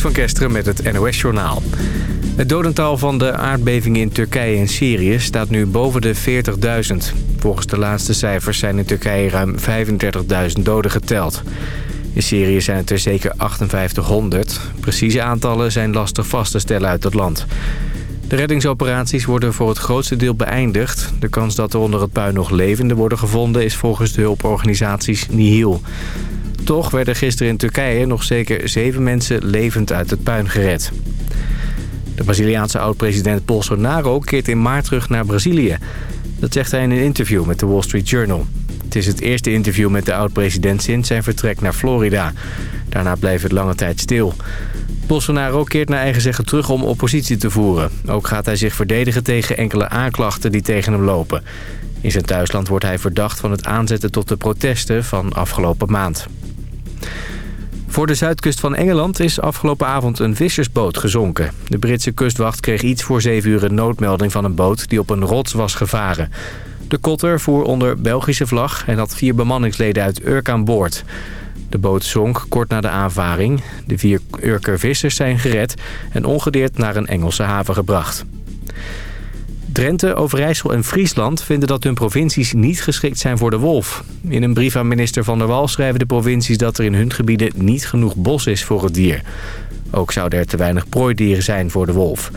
Van Kesteren met het NOS-journaal. Het dodental van de aardbevingen in Turkije en Syrië staat nu boven de 40.000. Volgens de laatste cijfers zijn in Turkije ruim 35.000 doden geteld. In Syrië zijn het er zeker 5800. Precieze aantallen zijn lastig vast te stellen uit het land. De reddingsoperaties worden voor het grootste deel beëindigd. De kans dat er onder het puin nog levenden worden gevonden... is volgens de hulporganisaties nihil. Toch werden gisteren in Turkije nog zeker zeven mensen levend uit het puin gered. De Braziliaanse oud-president Bolsonaro keert in maart terug naar Brazilië. Dat zegt hij in een interview met de Wall Street Journal. Het is het eerste interview met de oud-president sinds zijn vertrek naar Florida. Daarna bleef het lange tijd stil. Bolsonaro keert naar eigen zeggen terug om oppositie te voeren. Ook gaat hij zich verdedigen tegen enkele aanklachten die tegen hem lopen. In zijn thuisland wordt hij verdacht van het aanzetten tot de protesten van afgelopen maand. Voor de zuidkust van Engeland is afgelopen avond een vissersboot gezonken. De Britse kustwacht kreeg iets voor zeven uur een noodmelding van een boot die op een rots was gevaren. De kotter voer onder Belgische vlag en had vier bemanningsleden uit Urk aan boord. De boot zonk kort na de aanvaring. De vier Urker vissers zijn gered en ongedeerd naar een Engelse haven gebracht. Drenthe, Overijssel en Friesland vinden dat hun provincies niet geschikt zijn voor de wolf. In een brief aan minister Van der Wal schrijven de provincies dat er in hun gebieden niet genoeg bos is voor het dier. Ook zouden er te weinig prooidieren zijn voor de wolf.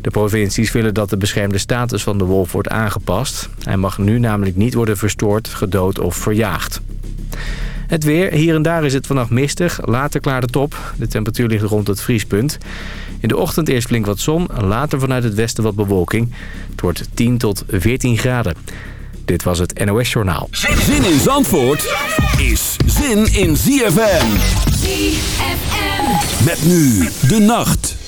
De provincies willen dat de beschermde status van de wolf wordt aangepast. Hij mag nu namelijk niet worden verstoord, gedood of verjaagd. Het weer. Hier en daar is het vannacht mistig. Later klaart het op. De temperatuur ligt rond het vriespunt. In de ochtend eerst flink wat zon. Later vanuit het westen wat bewolking. Het wordt 10 tot 14 graden. Dit was het NOS Journaal. Zin in Zandvoort is zin in ZFM. ZFM. Met nu de nacht.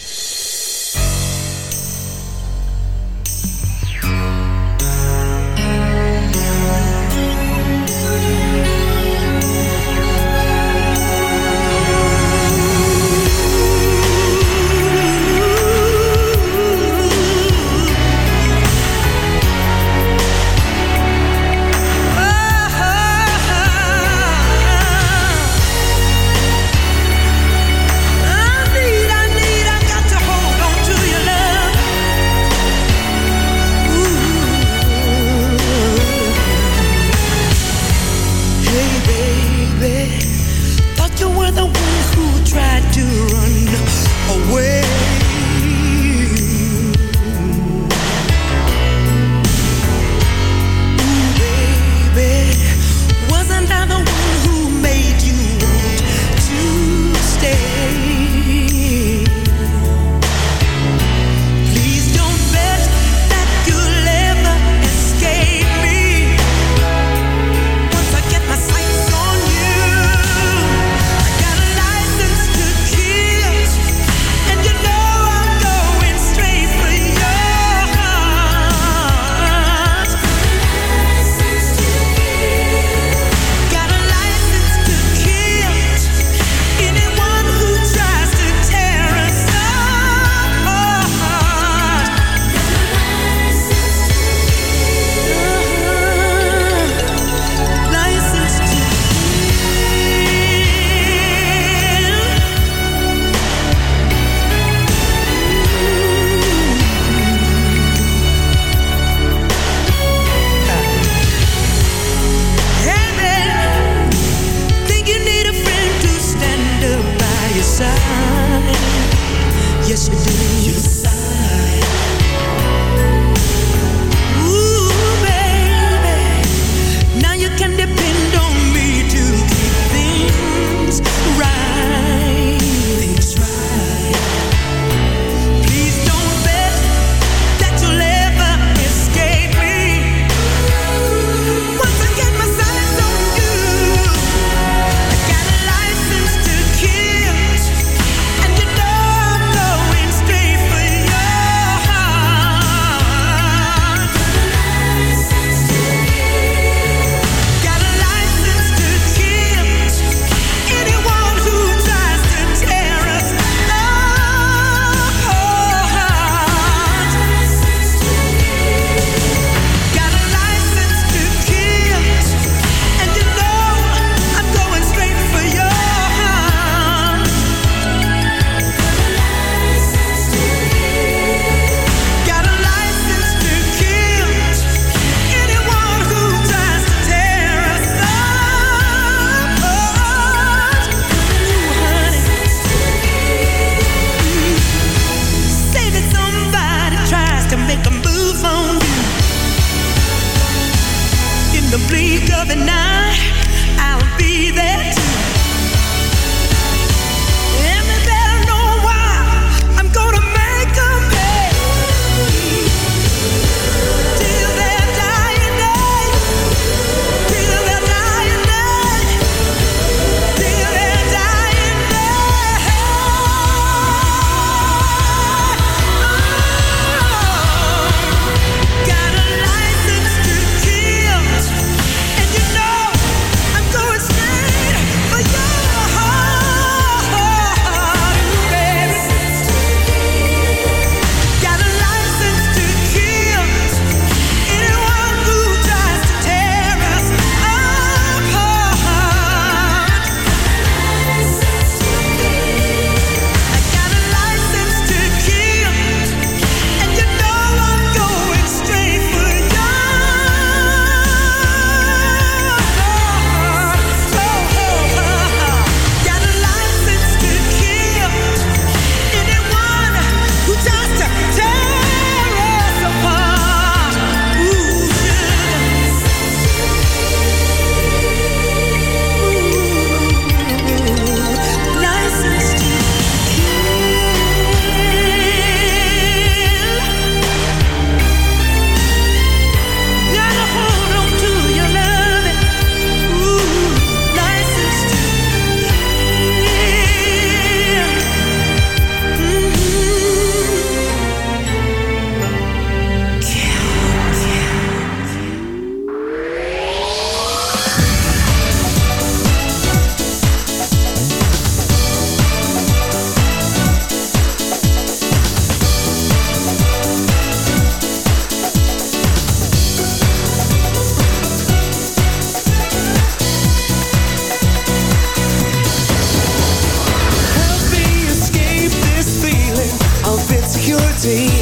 see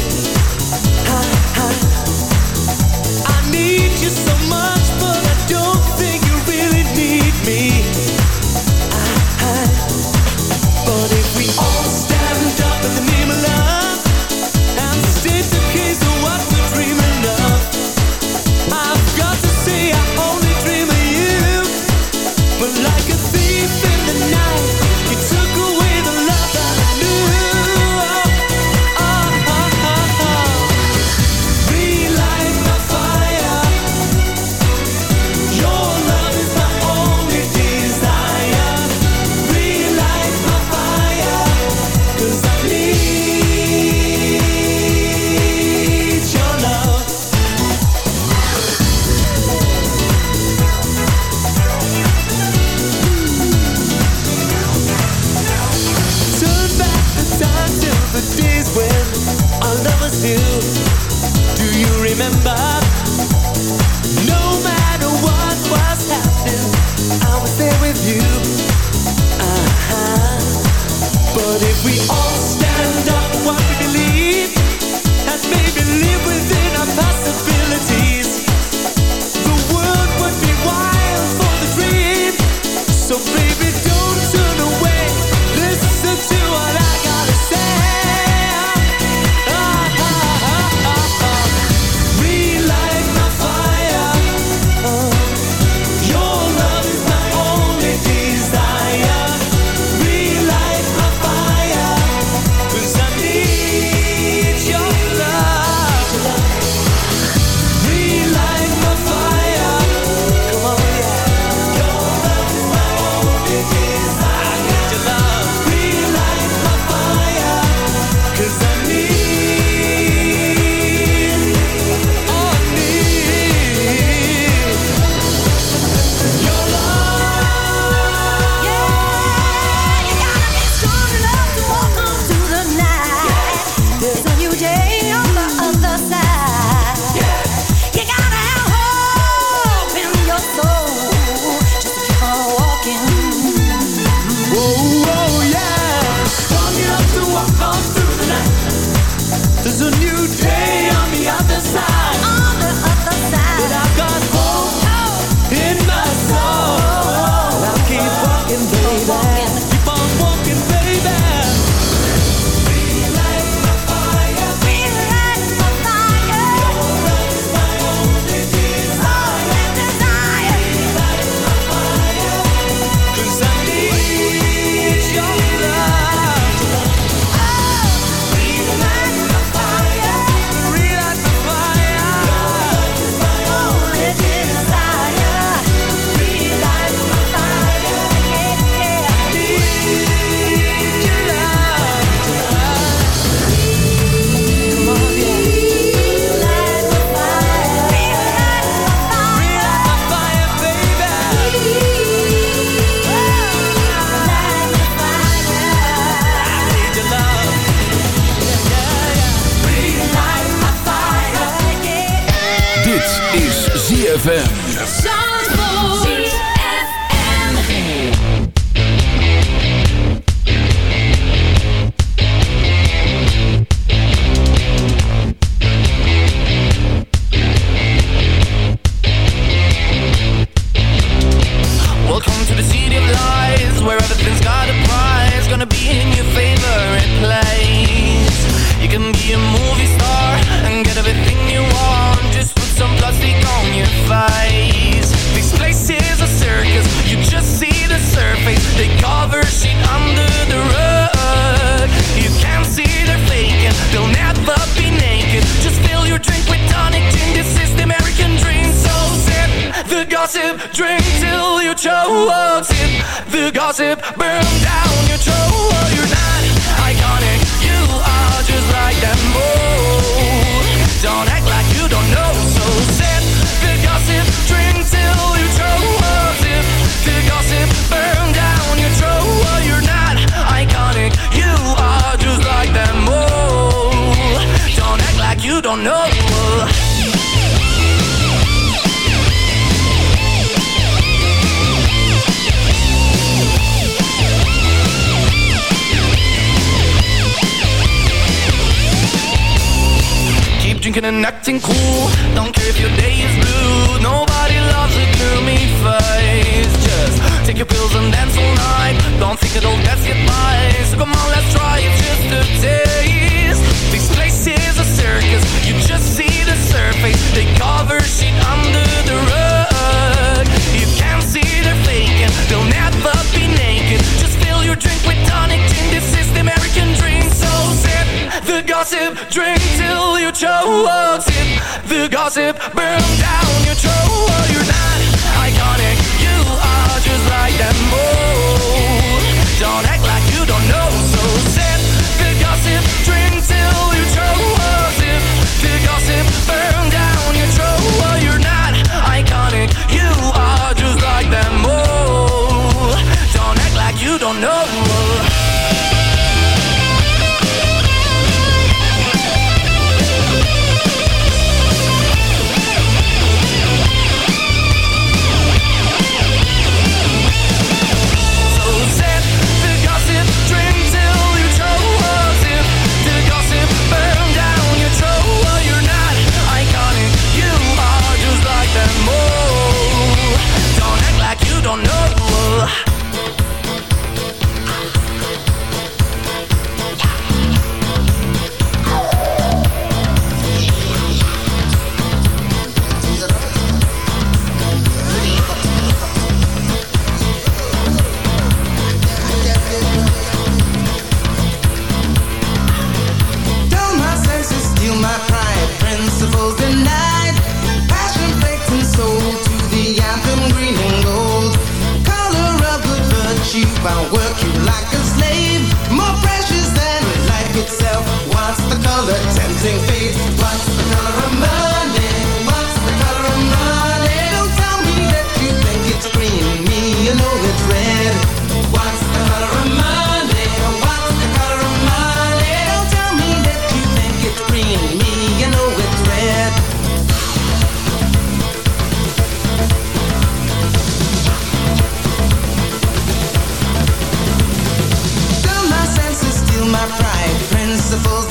principles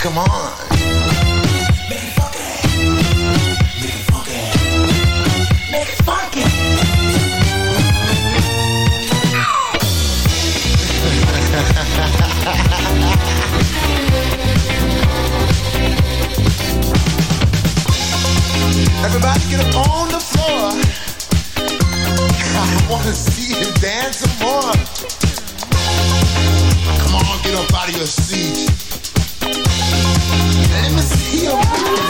Come on. Everybody get up on the floor. I wanna see you dance some more. Come on, get up out of your seat. Let me see your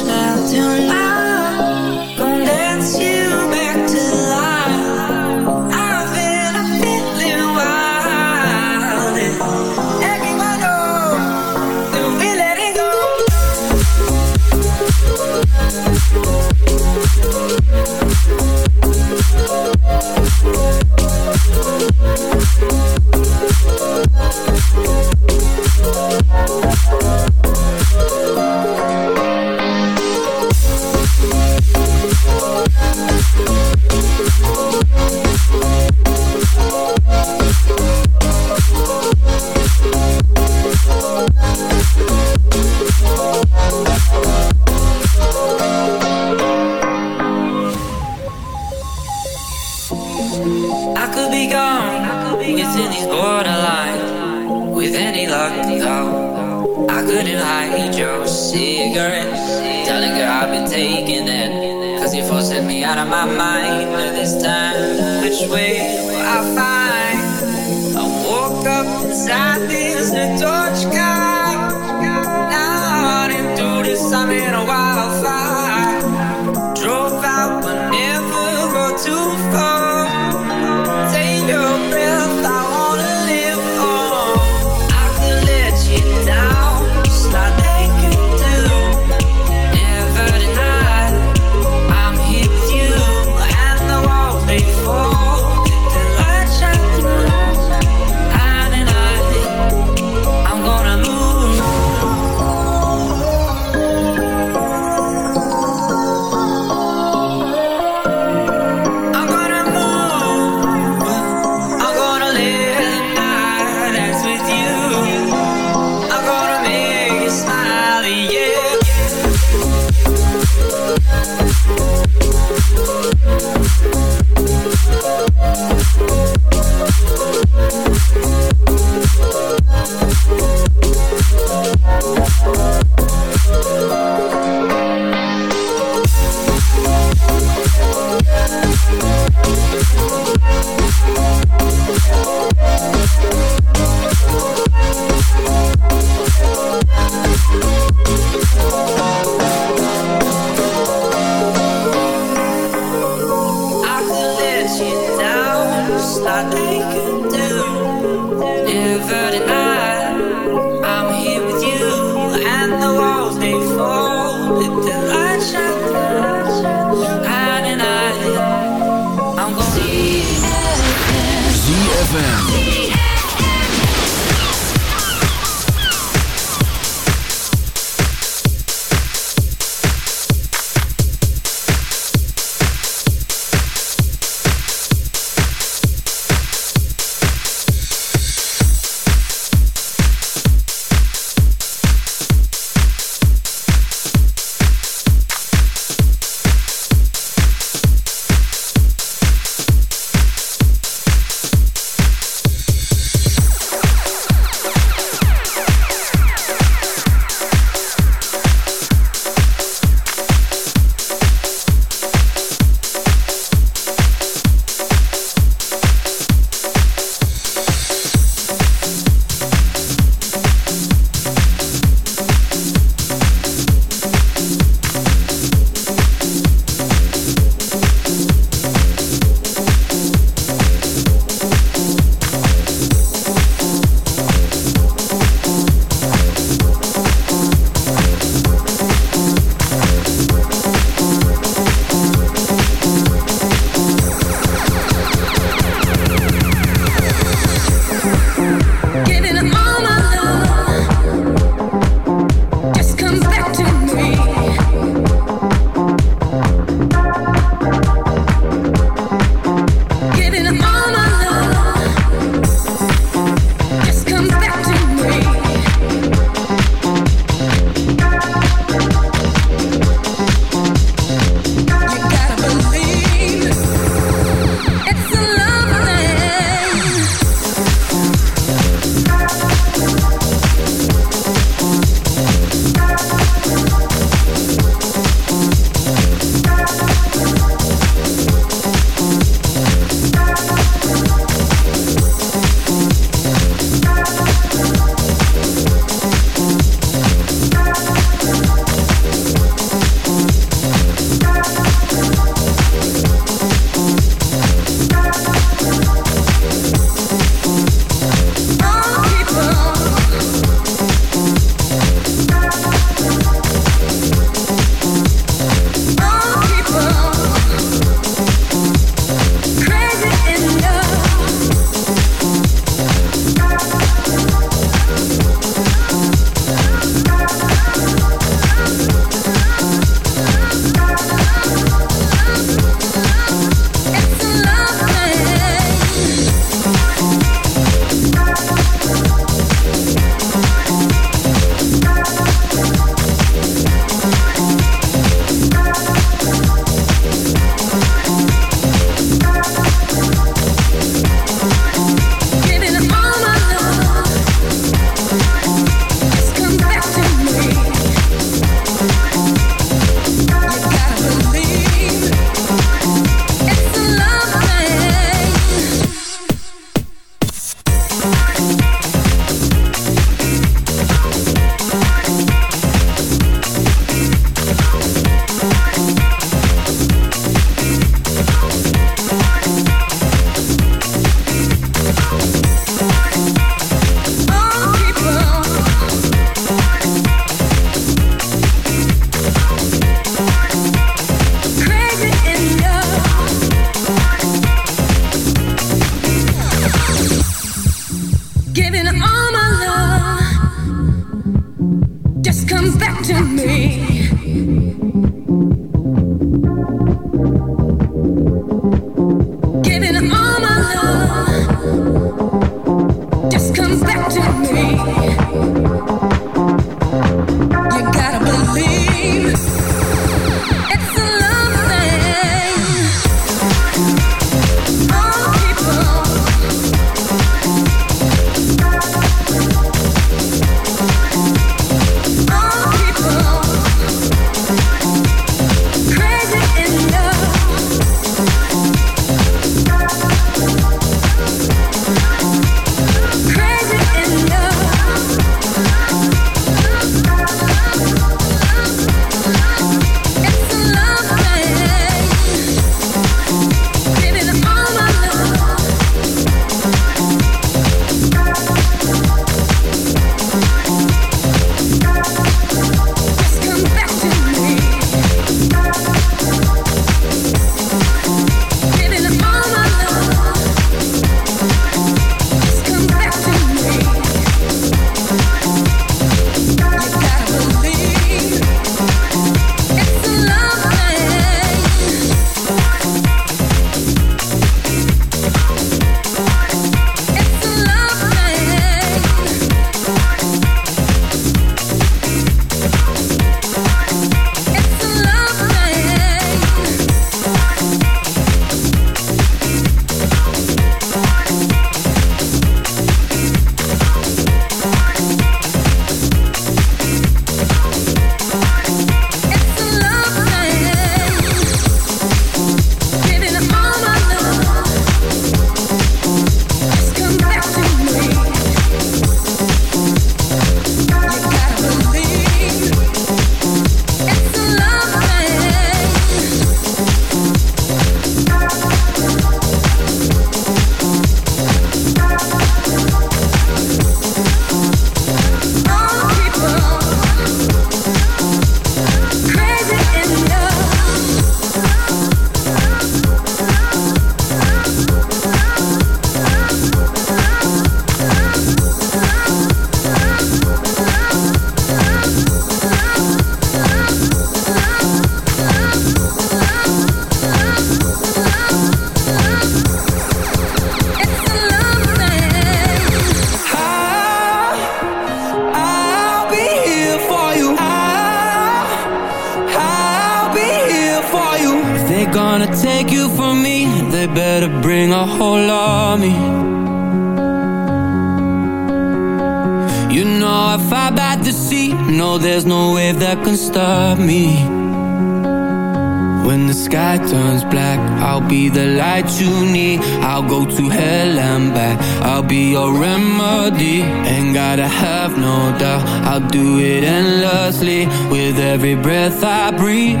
sky turns black. I'll be the light you need. I'll go to hell and back. I'll be your remedy. Ain't gotta have no doubt. I'll do it endlessly With every breath I breathe.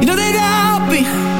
You know that I'll be